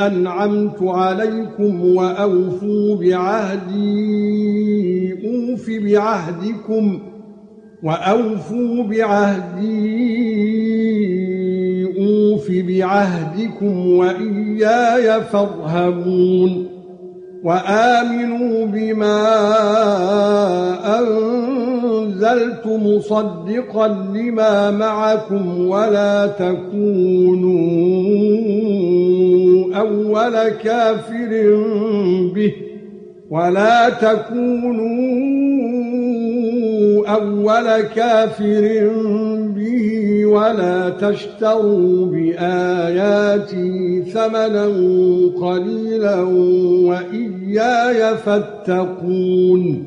أنعمت عليكم وأوفوا بعهدي أوف بعهدكم وأوفوا بعهدي أوف بعهدكم وإياي فارهبون وآمنوا بما أنزلت مصدقا لما معكم ولا تكونوا أول كافر به. ولا تكونوا أول كافر به ولا تشتروا بآياتي ثمنا قليلا وإياي فاتقون.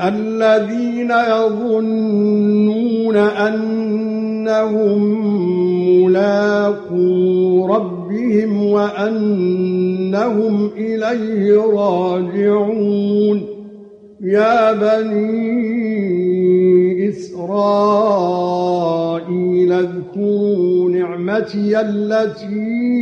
الذين يظنون أنهم ملاقو ربهم وأنهم إليه راجعون. يا بني إسرائيل اذكروا نعمتي التي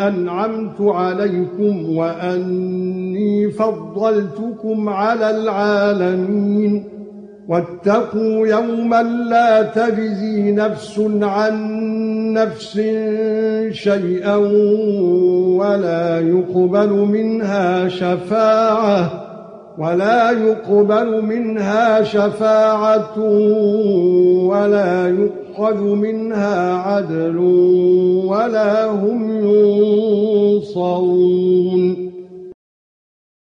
أنعمت عليكم وأني فضلتكم على العالمين. واتقوا يوما لا تجزي نفس عن نفس شيئا ولا يقبل منها شفاعة ولا يقبل منها شفاعة ولا يؤخذ منها عدل. ولا هم ينصرون.